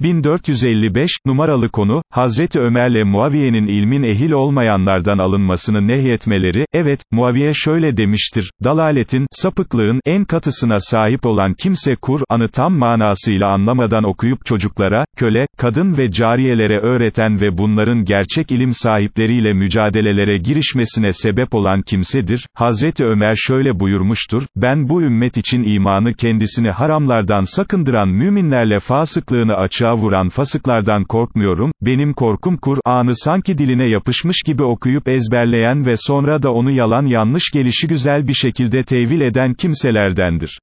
1455, numaralı konu, Hazreti Ömer'le Muaviye'nin ilmin ehil olmayanlardan alınmasını nehyetmeleri, evet, Muaviye şöyle demiştir, dalaletin, sapıklığın, en katısına sahip olan kimse Kur'an'ı tam manasıyla anlamadan okuyup çocuklara, köle, kadın ve cariyelere öğreten ve bunların gerçek ilim sahipleriyle mücadelelere girişmesine sebep olan kimsedir, Hazreti Ömer şöyle buyurmuştur, ben bu ümmet için imanı kendisini haramlardan sakındıran müminlerle fasıklığını açığa ayağa vuran fasıklardan korkmuyorum, benim korkum Kur'an'ı sanki diline yapışmış gibi okuyup ezberleyen ve sonra da onu yalan yanlış gelişi güzel bir şekilde tevil eden kimselerdendir.